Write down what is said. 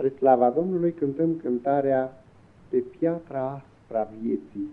Spre slava Domnului cântăm cântarea Pe piatra aspra vieții.